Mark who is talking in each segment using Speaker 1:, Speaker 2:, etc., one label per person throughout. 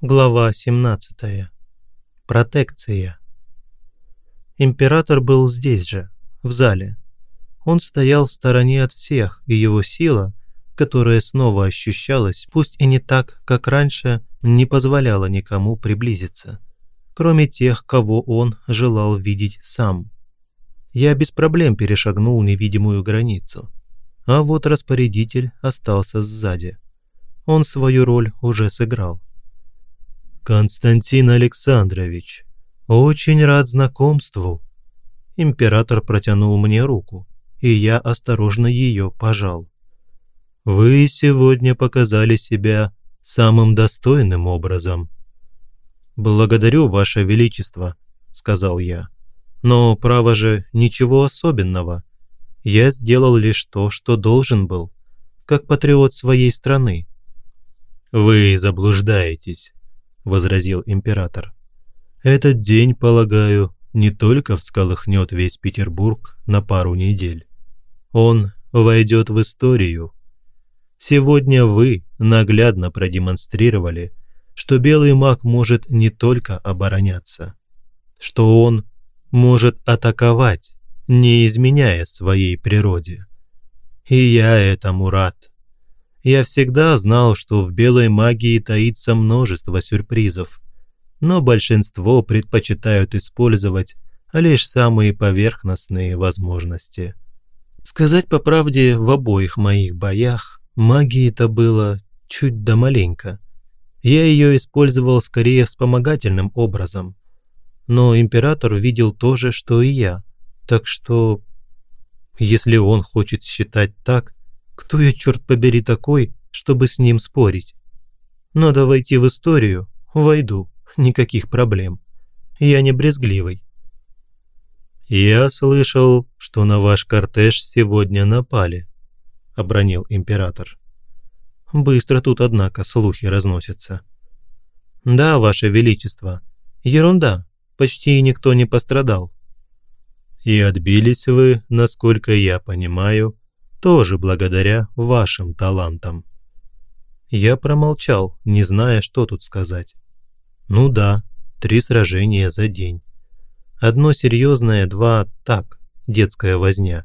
Speaker 1: Глава 17. Протекция. Император был здесь же, в зале. Он стоял в стороне от всех, и его сила, которая снова ощущалась, пусть и не так, как раньше, не позволяла никому приблизиться, кроме тех, кого он желал видеть сам. Я без проблем перешагнул невидимую границу, а вот распорядитель остался сзади. Он свою роль уже сыграл. «Константин Александрович, очень рад знакомству». Император протянул мне руку, и я осторожно ее пожал. «Вы сегодня показали себя самым достойным образом». «Благодарю, Ваше Величество», — сказал я. «Но, право же, ничего особенного. Я сделал лишь то, что должен был, как патриот своей страны». «Вы заблуждаетесь возразил император. «Этот день, полагаю, не только всколыхнет весь Петербург на пару недель. Он войдет в историю. Сегодня вы наглядно продемонстрировали, что белый маг может не только обороняться, что он может атаковать, не изменяя своей природе. И я этому рад. Я всегда знал, что в белой магии таится множество сюрпризов, но большинство предпочитают использовать лишь самые поверхностные возможности. Сказать по правде, в обоих моих боях магии-то было чуть да маленько. Я ее использовал скорее вспомогательным образом. Но император видел то же, что и я. Так что, если он хочет считать так, кто я, черт побери, такой, чтобы с ним спорить? Надо войти в историю, войду, никаких проблем. Я не брезгливый. «Я слышал, что на ваш кортеж сегодня напали», – обронил император. «Быстро тут, однако, слухи разносятся». «Да, ваше величество. Ерунда. Почти никто не пострадал». «И отбились вы, насколько я понимаю, тоже благодаря вашим талантам. Я промолчал, не зная, что тут сказать. Ну да, три сражения за день. Одно серьезное, два так, детская возня.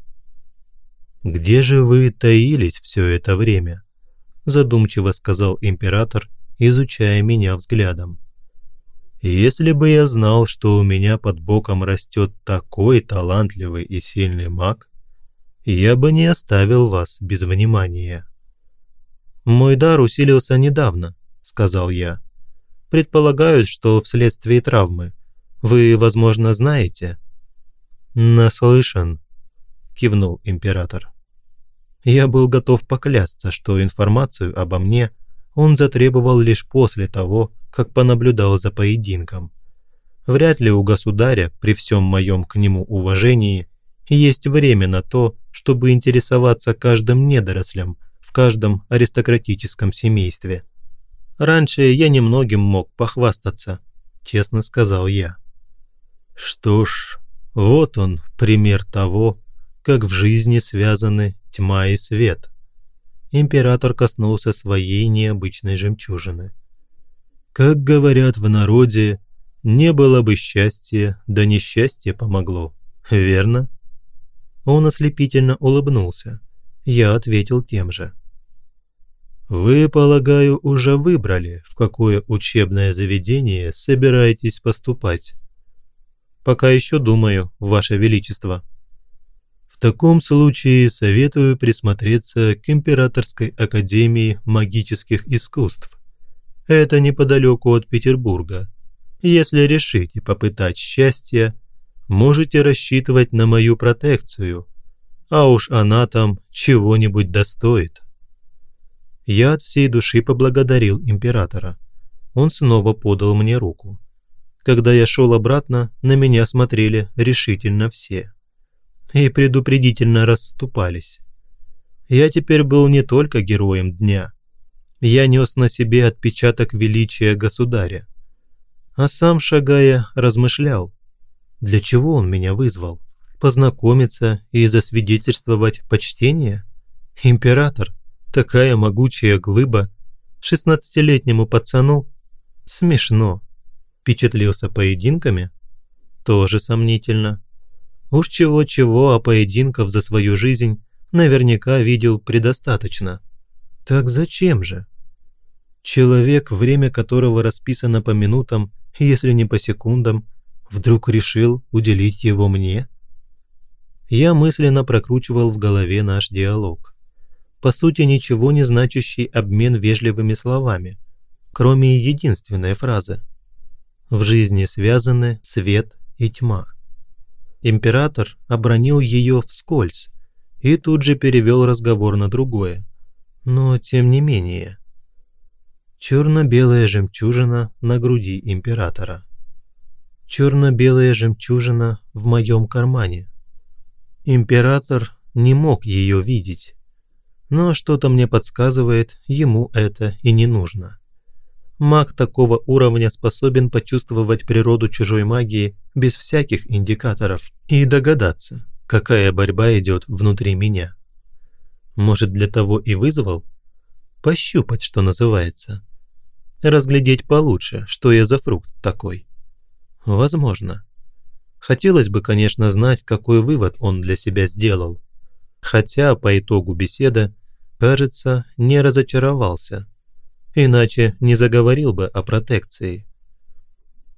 Speaker 1: «Где же вы таились все это время?» задумчиво сказал император, изучая меня взглядом. «Если бы я знал, что у меня под боком растет такой талантливый и сильный маг, я бы не оставил вас без внимания». «Мой дар усилился недавно», – сказал я. «Предполагают, что вследствие травмы. Вы, возможно, знаете?» «Наслышан», – кивнул император. Я был готов поклясться, что информацию обо мне он затребовал лишь после того, как понаблюдал за поединком. Вряд ли у государя, при всем моем к нему уважении, есть время на то, чтобы интересоваться каждым недорослем в каждом аристократическом семействе. Раньше я немногим мог похвастаться, честно сказал я. Что ж, вот он, пример того, как в жизни связаны тьма и свет. Император коснулся своей необычной жемчужины. Как говорят в народе, не было бы счастья, да несчастье помогло, верно? Он ослепительно улыбнулся. Я ответил тем же. «Вы, полагаю, уже выбрали, в какое учебное заведение собираетесь поступать?» «Пока еще думаю, Ваше Величество». «В таком случае советую присмотреться к Императорской Академии Магических Искусств. Это неподалеку от Петербурга. Если решите попытать счастье, можете рассчитывать на мою протекцию, а уж она там чего-нибудь достоит. Я от всей души поблагодарил императора. Он снова подал мне руку. Когда я шел обратно, на меня смотрели решительно все. И предупредительно расступались. Я теперь был не только героем дня. Я нес на себе отпечаток величия государя. А сам, шагая, размышлял, для чего он меня вызвал? Познакомиться и засвидетельствовать почтение? Император, такая могучая глыба, шестнадцатилетнему пацану? Смешно. Впечатлился поединками? Тоже сомнительно. Уж чего-чего, а поединков за свою жизнь наверняка видел предостаточно. Так зачем же? Человек, время которого расписано по минутам, если не по секундам, вдруг решил уделить его мне? Я мысленно прокручивал в голове наш диалог. По сути, ничего не значащий обмен вежливыми словами, кроме единственной фразы. В жизни связаны свет и тьма. Император обронил ее вскользь и тут же перевел разговор на другое. Но тем не менее. Черно-белая жемчужина на груди императора. Черно-белая жемчужина в моем кармане. Император не мог ее видеть. Но что-то мне подсказывает, ему это и не нужно. Маг такого уровня способен почувствовать природу чужой магии без всяких индикаторов и догадаться, какая борьба идет внутри меня. Может, для того и вызвал? Пощупать, что называется. Разглядеть получше, что я за фрукт такой. Возможно. Хотелось бы, конечно, знать, какой вывод он для себя сделал. Хотя по итогу беседы, кажется, не разочаровался – иначе не заговорил бы о протекции.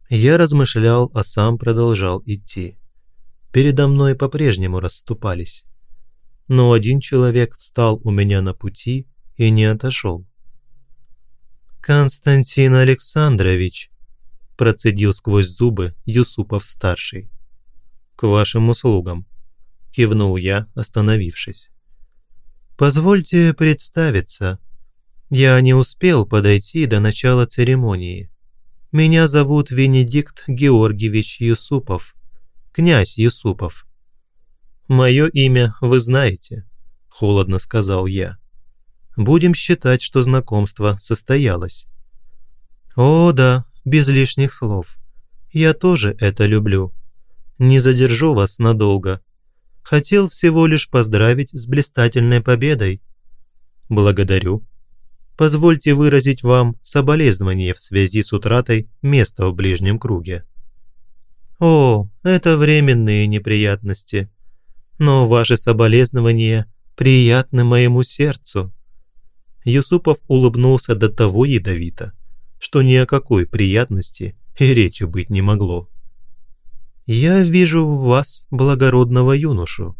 Speaker 1: Я размышлял, а сам продолжал идти. Передо мной по-прежнему расступались. Но один человек встал у меня на пути и не отошел. «Константин Александрович», – процедил сквозь зубы Юсупов-старший. «К вашим услугам», – кивнул я, остановившись. «Позвольте представиться», я не успел подойти до начала церемонии. Меня зовут Венедикт Георгиевич Юсупов, князь Юсупов. Мое имя вы знаете, холодно сказал я. Будем считать, что знакомство состоялось. О, да, без лишних слов. Я тоже это люблю. Не задержу вас надолго. Хотел всего лишь поздравить с блистательной победой. Благодарю, позвольте выразить вам соболезнование в связи с утратой места в ближнем круге. О, это временные неприятности. Но ваши соболезнования приятны моему сердцу. Юсупов улыбнулся до того ядовито, что ни о какой приятности и речи быть не могло. «Я вижу в вас благородного юношу,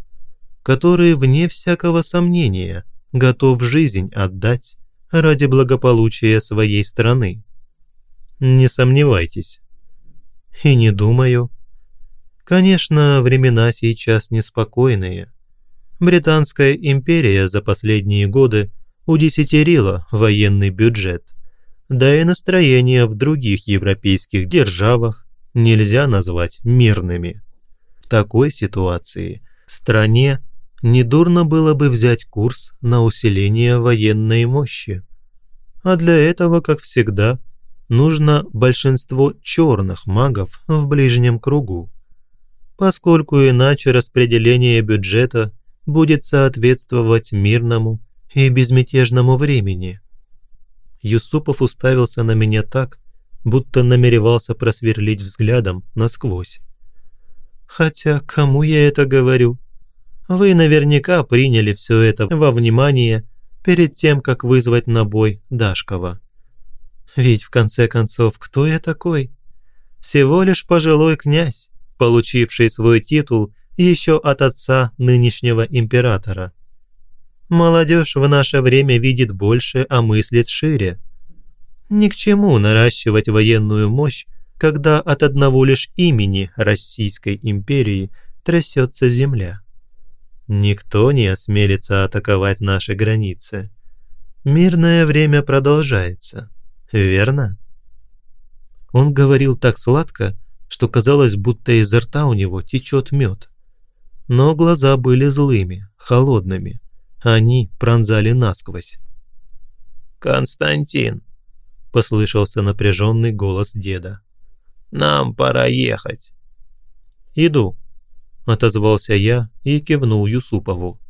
Speaker 1: который, вне всякого сомнения, готов жизнь отдать ради благополучия своей страны. Не сомневайтесь. И не думаю. Конечно, времена сейчас неспокойные. Британская империя за последние годы удесятерила военный бюджет, да и настроения в других европейских державах нельзя назвать мирными. В такой ситуации стране недурно было бы взять курс на усиление военной мощи. А для этого, как всегда, нужно большинство черных магов в ближнем кругу, поскольку иначе распределение бюджета будет соответствовать мирному и безмятежному времени. Юсупов уставился на меня так, будто намеревался просверлить взглядом насквозь. Хотя кому я это говорю? Вы наверняка приняли все это во внимание перед тем, как вызвать на бой Дашкова. Ведь в конце концов, кто я такой? Всего лишь пожилой князь, получивший свой титул еще от отца нынешнего императора. Молодежь в наше время видит больше, а мыслит шире. Ни к чему наращивать военную мощь, когда от одного лишь имени Российской империи трясется земля. Никто не осмелится атаковать наши границы. Мирное время продолжается, верно? Он говорил так сладко, что казалось, будто изо рта у него течет мед. Но глаза были злыми, холодными. Они пронзали насквозь. «Константин!» – послышался напряженный голос деда. «Нам пора ехать». «Иду», – отозвался я и кивнул Юсупову.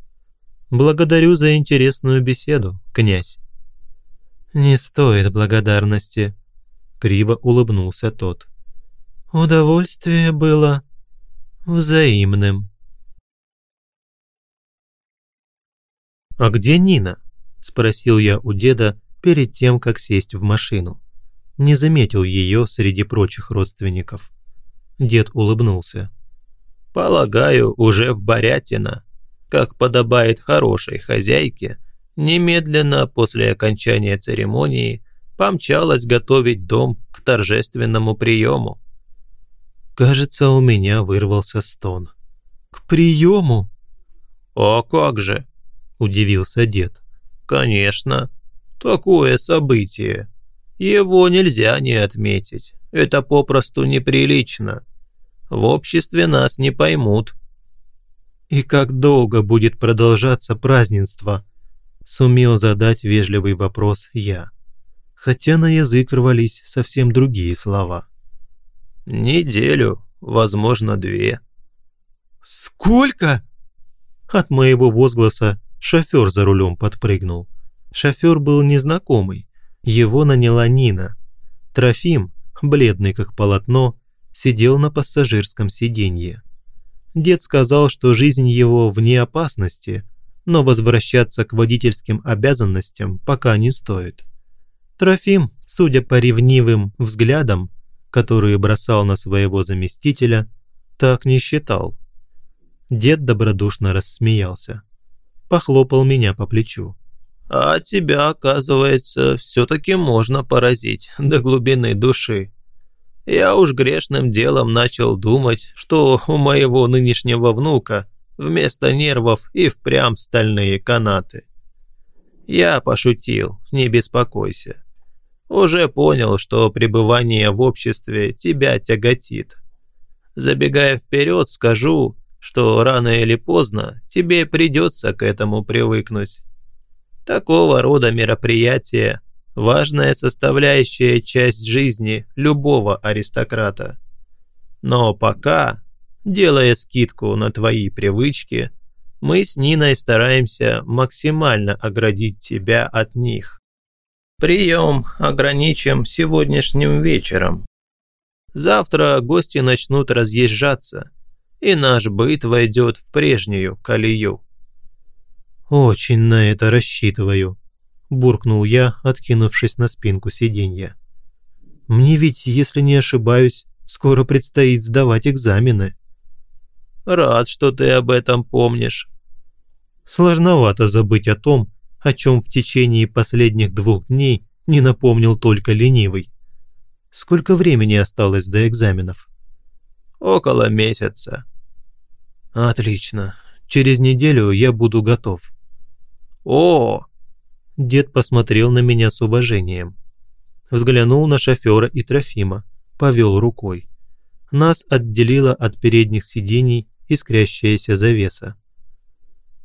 Speaker 1: «Благодарю за интересную беседу, князь». «Не стоит благодарности», – криво улыбнулся тот. «Удовольствие было взаимным». «А где Нина?» – спросил я у деда перед тем, как сесть в машину. Не заметил ее среди прочих родственников. Дед улыбнулся.
Speaker 2: «Полагаю, уже в Борятино, как подобает хорошей хозяйке, немедленно после окончания церемонии помчалась готовить дом к торжественному приему».
Speaker 1: Кажется, у меня вырвался стон. «К приему?»
Speaker 2: «А как же?» – удивился дед. «Конечно. Такое событие. Его нельзя не отметить. Это попросту неприлично. В обществе нас не поймут».
Speaker 1: «И как долго будет продолжаться празднество?» Сумел задать вежливый вопрос я. Хотя на язык рвались совсем другие слова.
Speaker 2: «Неделю, возможно, две».
Speaker 1: «Сколько?» От моего возгласа шофер за рулем подпрыгнул. Шофер был незнакомый, его наняла Нина. Трофим, бледный как полотно, сидел на пассажирском сиденье. Дед сказал, что жизнь его вне опасности, но возвращаться к водительским обязанностям пока не стоит. Трофим, судя по ревнивым взглядам, которые бросал на своего заместителя, так не считал. Дед добродушно рассмеялся. Похлопал меня по плечу.
Speaker 2: А тебя, оказывается, все-таки можно поразить до глубины души. Я уж грешным делом начал думать, что у моего нынешнего внука вместо нервов и впрямь стальные канаты. Я пошутил, не беспокойся. Уже понял, что пребывание в обществе тебя тяготит. Забегая вперед, скажу, что рано или поздно тебе придется к этому привыкнуть. Такого рода мероприятия – важная составляющая часть жизни любого аристократа. Но пока, делая скидку на твои привычки, мы с Ниной стараемся максимально оградить тебя от них. Прием ограничим сегодняшним вечером. Завтра гости начнут разъезжаться, и наш быт войдет в прежнюю колею.
Speaker 1: «Очень на это рассчитываю», – буркнул я, откинувшись на спинку сиденья. «Мне ведь, если не ошибаюсь, скоро предстоит сдавать экзамены».
Speaker 2: «Рад, что ты об этом помнишь».
Speaker 1: Сложновато забыть о том, о чем в течение последних двух дней не напомнил только ленивый. Сколько времени осталось до экзаменов?
Speaker 2: Около месяца.
Speaker 1: Отлично. Через неделю я буду готов.
Speaker 2: «О!»
Speaker 1: Дед посмотрел на меня с уважением. Взглянул на шофера и Трофима, повел рукой. Нас отделила от передних сидений искрящаяся завеса.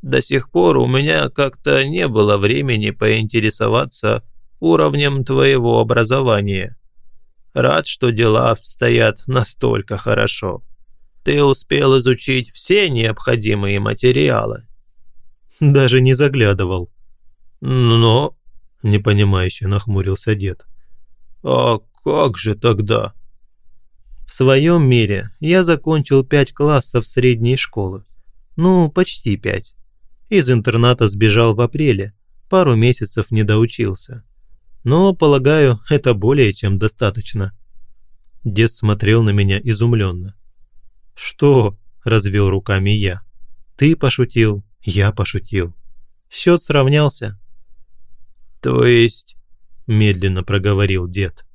Speaker 2: «До сих пор у меня как-то не было времени поинтересоваться уровнем твоего образования. Рад, что дела обстоят настолько хорошо. Ты успел изучить все необходимые материалы?»
Speaker 1: Даже не заглядывал.
Speaker 2: Но,
Speaker 1: непонимающе нахмурился дед.
Speaker 2: А как же тогда?
Speaker 1: В своем мире я закончил пять классов средней школы. Ну, почти пять. Из интерната сбежал в апреле, пару месяцев не доучился. Но, полагаю, это более чем достаточно. Дед смотрел на меня изумленно. «Что?» – развел руками я. «Ты пошутил, я пошутил. Счет сравнялся.
Speaker 2: «То есть...» – медленно проговорил дед.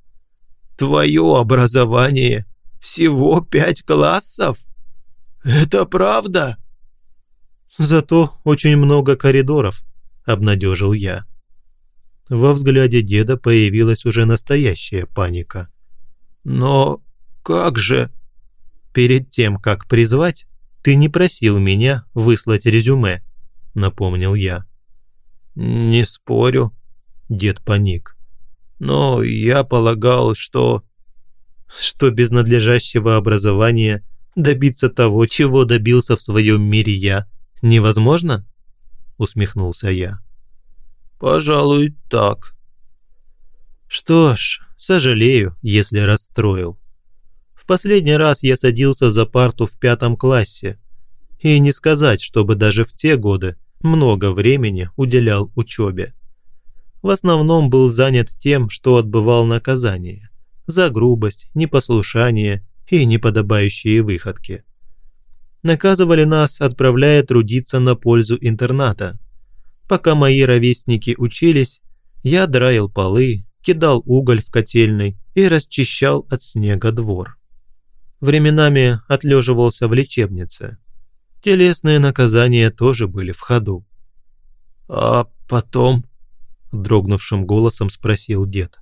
Speaker 2: «Твое образование всего пять классов? Это правда?»
Speaker 1: «Зато очень много коридоров», – обнадежил я. Во взгляде деда появилась уже настоящая паника.
Speaker 2: «Но как же...»
Speaker 1: «Перед тем, как призвать, «Ты не просил меня выслать резюме», – напомнил я.
Speaker 2: «Не спорю», – дед паник. «Но я полагал, что...»
Speaker 1: «Что без надлежащего образования добиться того, чего добился в своем мире я, невозможно?» – усмехнулся я.
Speaker 2: «Пожалуй, так».
Speaker 1: «Что ж, Сожалею, если расстроил. В последний раз я садился за парту в пятом классе. И не сказать, чтобы даже в те годы много времени уделял учебе. В основном был занят тем, что отбывал наказание за грубость, непослушание и неподобающие выходки. Наказывали нас, отправляя трудиться на пользу интерната. Пока мои ровесники учились, я драил полы, кидал уголь в котельной и расчищал от снега двор. Временами отлеживался в лечебнице. Телесные наказания тоже были в ходу.
Speaker 2: «А потом?»
Speaker 1: – дрогнувшим голосом спросил дед.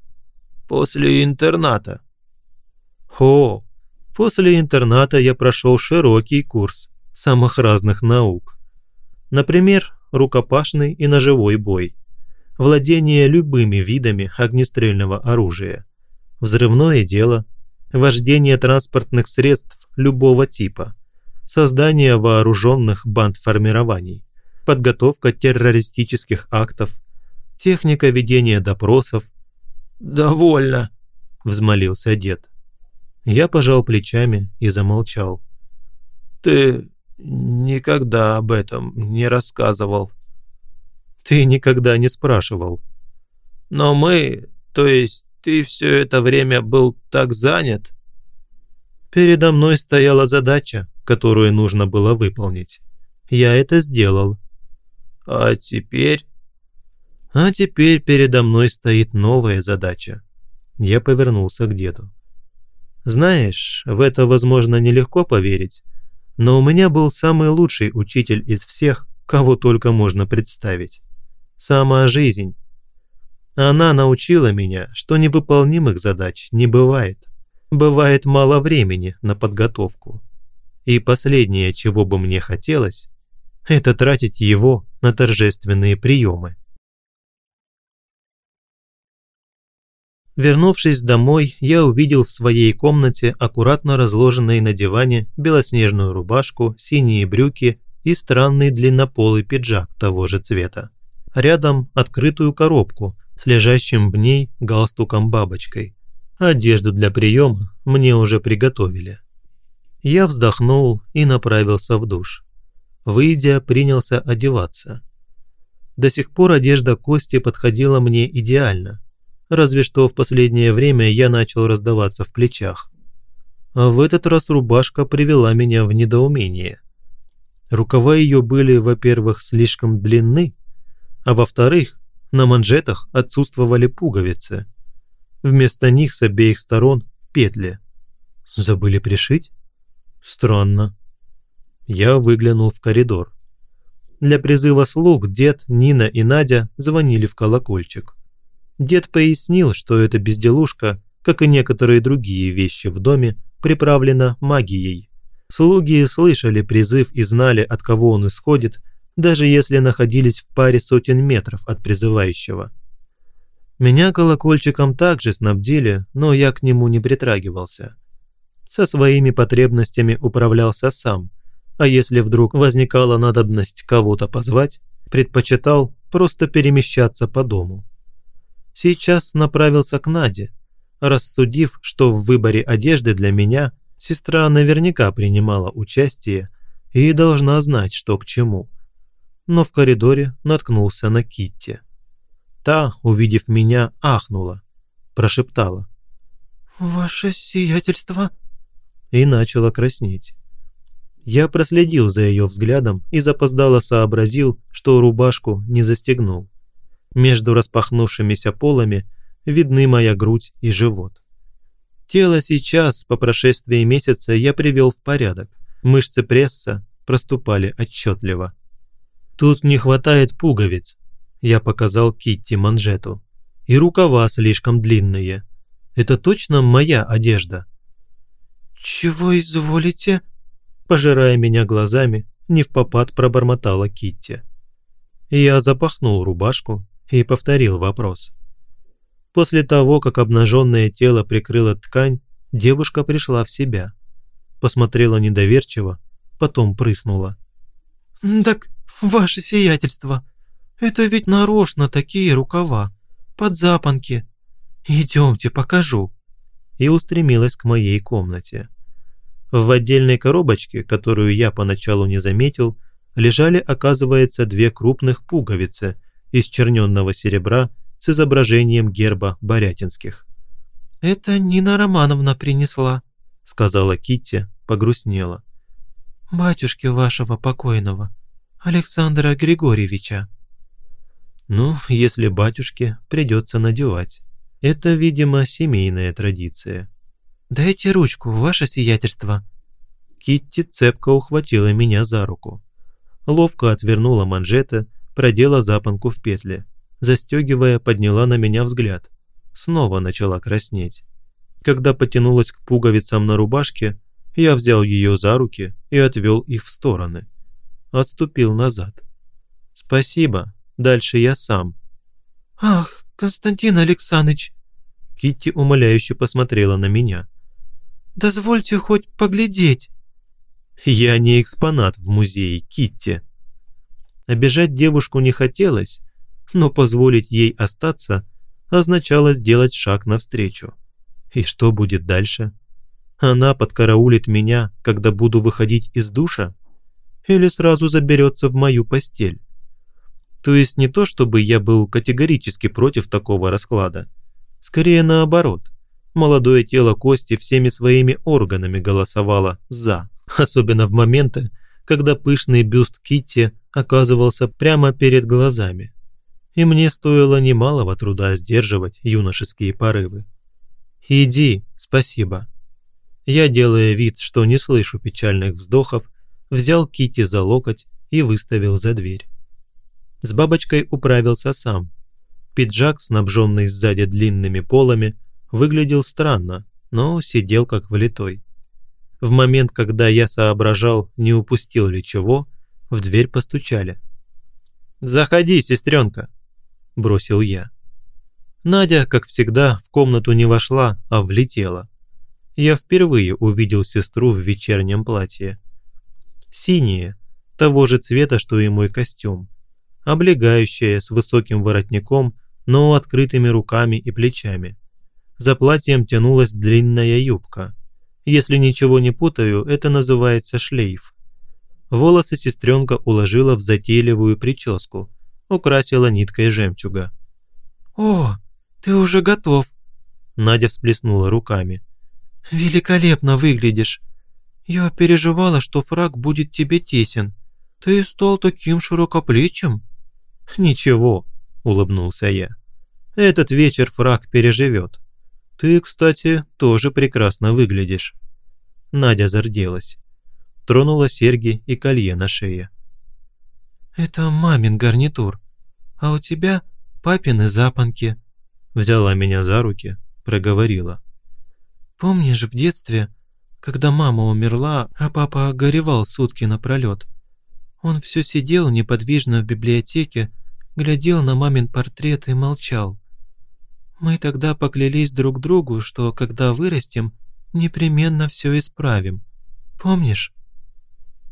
Speaker 2: «После интерната».
Speaker 1: «О, после интерната я прошел широкий курс самых разных наук. Например, рукопашный и ножевой бой, владение любыми видами огнестрельного оружия, взрывное дело, вождение транспортных средств любого типа, создание вооруженных бандформирований, подготовка террористических актов, техника ведения допросов.
Speaker 2: «Довольно», –
Speaker 1: взмолился дед. Я пожал плечами и замолчал.
Speaker 2: «Ты никогда об этом не рассказывал».
Speaker 1: «Ты никогда не спрашивал».
Speaker 2: «Но мы, то есть ты все это время был так занят?»
Speaker 1: Передо мной стояла задача, которую нужно было выполнить. Я это сделал.
Speaker 2: А теперь?
Speaker 1: А теперь передо мной стоит новая задача. Я повернулся к деду. Знаешь, в это, возможно, нелегко поверить, но у меня был самый лучший учитель из всех, кого только можно представить. Сама жизнь. Она научила меня, что невыполнимых задач не бывает. Бывает мало времени на подготовку. И последнее, чего бы мне хотелось, это тратить его на торжественные приемы. Вернувшись домой, я увидел в своей комнате аккуратно разложенной на диване белоснежную рубашку, синие брюки и странный длиннополый пиджак того же цвета. Рядом открытую коробку с лежащим в ней галстуком-бабочкой. Одежду для приема мне уже приготовили. Я вздохнул и направился в душ. Выйдя, принялся одеваться. До сих пор одежда Кости подходила мне идеально, разве что в последнее время я начал раздаваться в плечах. А в этот раз рубашка привела меня в недоумение. Рукава ее были, во-первых, слишком длинны, а во-вторых, на манжетах отсутствовали пуговицы. Вместо них с обеих сторон петли. Забыли пришить? Странно. Я выглянул в коридор. Для призыва слуг дед, Нина и Надя звонили в колокольчик. Дед пояснил, что эта безделушка, как и некоторые другие вещи в доме, приправлена магией. Слуги слышали призыв и знали, от кого он исходит, даже если находились в паре сотен метров от призывающего. Меня колокольчиком также снабдили, но я к нему не притрагивался со своими потребностями управлялся сам, а если вдруг возникала надобность кого-то позвать, предпочитал просто перемещаться по дому. Сейчас направился к Наде, рассудив, что в выборе одежды для меня сестра наверняка принимала участие и должна знать, что к чему. Но в коридоре наткнулся на Китти. Та, увидев меня, ахнула, прошептала.
Speaker 3: «Ваше сиятельство!»
Speaker 1: и начала краснеть. Я проследил за ее взглядом и запоздало сообразил, что рубашку не застегнул. Между распахнувшимися полами видны моя грудь и живот. Тело сейчас, по прошествии месяца, я привел в порядок. Мышцы пресса проступали отчетливо. «Тут не хватает пуговиц», – я показал Китти манжету. «И рукава слишком длинные. Это точно моя одежда?»
Speaker 3: «Чего изволите?»
Speaker 1: Пожирая меня глазами, не в попад пробормотала Китти. Я запахнул рубашку и повторил вопрос. После того, как обнаженное тело прикрыла ткань, девушка пришла в себя. Посмотрела недоверчиво, потом прыснула.
Speaker 3: «Так, ваше сиятельство, это ведь нарочно такие рукава, под запонки. Идемте, покажу».
Speaker 1: И устремилась к моей комнате. В отдельной коробочке, которую я поначалу не заметил, лежали, оказывается, две крупных пуговицы из черненного серебра с изображением герба Борятинских.
Speaker 3: «Это Нина Романовна принесла», — сказала Китти, погрустнела. «Батюшки вашего покойного, Александра Григорьевича».
Speaker 1: Ну, если батюшке, придется надевать. Это, видимо, семейная традиция.
Speaker 3: «Дайте ручку, ваше сиятельство».
Speaker 1: Китти цепко ухватила меня за руку. Ловко отвернула манжеты, продела запонку в петле. Застегивая, подняла на меня взгляд. Снова начала краснеть. Когда потянулась к пуговицам на рубашке, я взял ее за руки и отвел их в стороны. Отступил назад. «Спасибо, дальше я сам».
Speaker 3: «Ах, Константин Александрович!»
Speaker 1: Китти умоляюще посмотрела на меня.
Speaker 3: «Дозвольте хоть поглядеть».
Speaker 1: «Я не экспонат в музее, Китти». Обижать девушку не хотелось, но позволить ей остаться означало сделать шаг навстречу. И что будет дальше? Она подкараулит меня, когда буду выходить из душа? Или сразу заберется в мою постель? То есть не то, чтобы я был категорически против такого расклада. Скорее наоборот. Молодое тело Кости всеми своими органами голосовало «за». Особенно в моменты, когда пышный бюст Китти оказывался прямо перед глазами. И мне стоило немалого труда сдерживать юношеские порывы. «Иди, спасибо». Я, делая вид, что не слышу печальных вздохов, взял Кити за локоть и выставил за дверь. С бабочкой управился сам. Пиджак, снабженный сзади длинными полами, выглядел странно, но сидел как влитой. В момент, когда я соображал, не упустил ли чего, в дверь постучали. «Заходи, сестренка!» – бросил я. Надя, как всегда, в комнату не вошла, а влетела. Я впервые увидел сестру в вечернем платье. Синее, того же цвета, что и мой костюм облегающая с высоким воротником, но открытыми руками и плечами. За платьем тянулась длинная юбка. Если ничего не путаю, это называется шлейф. Волосы сестренка уложила в затейливую прическу, украсила ниткой жемчуга.
Speaker 3: «О, ты уже готов!»
Speaker 1: Надя всплеснула руками.
Speaker 3: «Великолепно выглядишь! Я переживала, что фраг будет тебе тесен. Ты стал таким широкоплечим!»
Speaker 1: «Ничего», – улыбнулся я. «Этот вечер фраг переживет. Ты, кстати, тоже прекрасно выглядишь». Надя зарделась. Тронула серьги и колье на шее.
Speaker 3: «Это мамин гарнитур, а у тебя папины запонки», – взяла меня за руки, проговорила. «Помнишь, в детстве, когда мама умерла, а папа горевал сутки напролет, он все сидел неподвижно в библиотеке, глядел на мамин портрет и молчал. Мы тогда поклялись друг другу, что когда вырастем, непременно все исправим. Помнишь?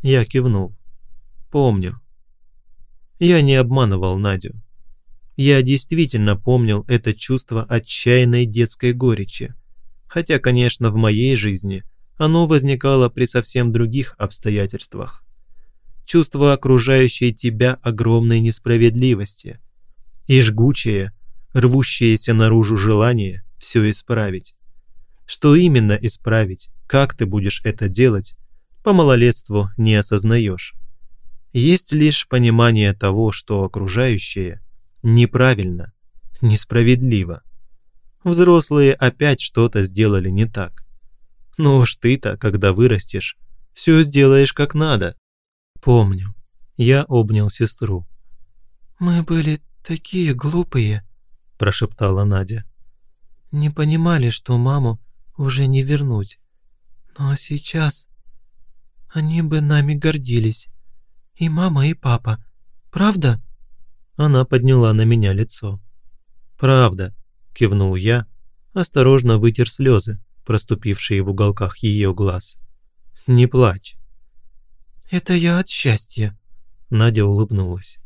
Speaker 1: Я кивнул. Помню. Я не обманывал Надю. Я действительно помнил это чувство отчаянной детской горечи. Хотя, конечно, в моей жизни оно возникало при совсем других обстоятельствах чувство окружающей тебя огромной несправедливости и жгучее, рвущееся наружу желание все исправить. Что именно исправить, как ты будешь это делать, по малолетству не осознаешь. Есть лишь понимание того, что окружающее неправильно, несправедливо. Взрослые опять что-то сделали не так. Но уж ты-то, когда вырастешь, все сделаешь как надо. «Помню». Я обнял сестру.
Speaker 3: «Мы были такие глупые», – прошептала Надя. «Не понимали, что маму уже не вернуть. Но сейчас они бы нами гордились. И мама, и папа. Правда?»
Speaker 1: Она подняла на меня лицо. «Правда», – кивнул я, осторожно вытер слезы, проступившие в уголках ее глаз. «Не плачь».
Speaker 3: «Это я от счастья», –
Speaker 1: Надя улыбнулась.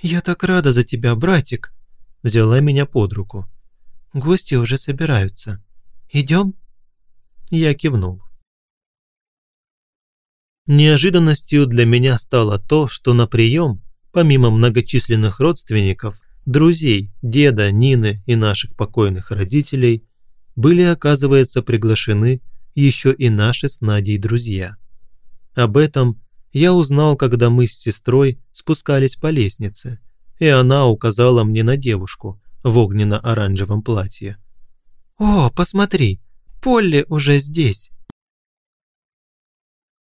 Speaker 3: «Я так рада за тебя, братик», –
Speaker 1: взяла меня под руку.
Speaker 3: гости уже собираются. Идем?»
Speaker 1: Я кивнул. Неожиданностью для меня стало то, что на прием, помимо многочисленных родственников, друзей, деда, Нины и наших покойных родителей, были, оказывается, приглашены еще и наши с Надей друзья. Об этом я узнал, когда мы с сестрой спускались по лестнице, и она указала мне на девушку в огненно-оранжевом платье.
Speaker 3: «О, посмотри, Полли уже здесь!»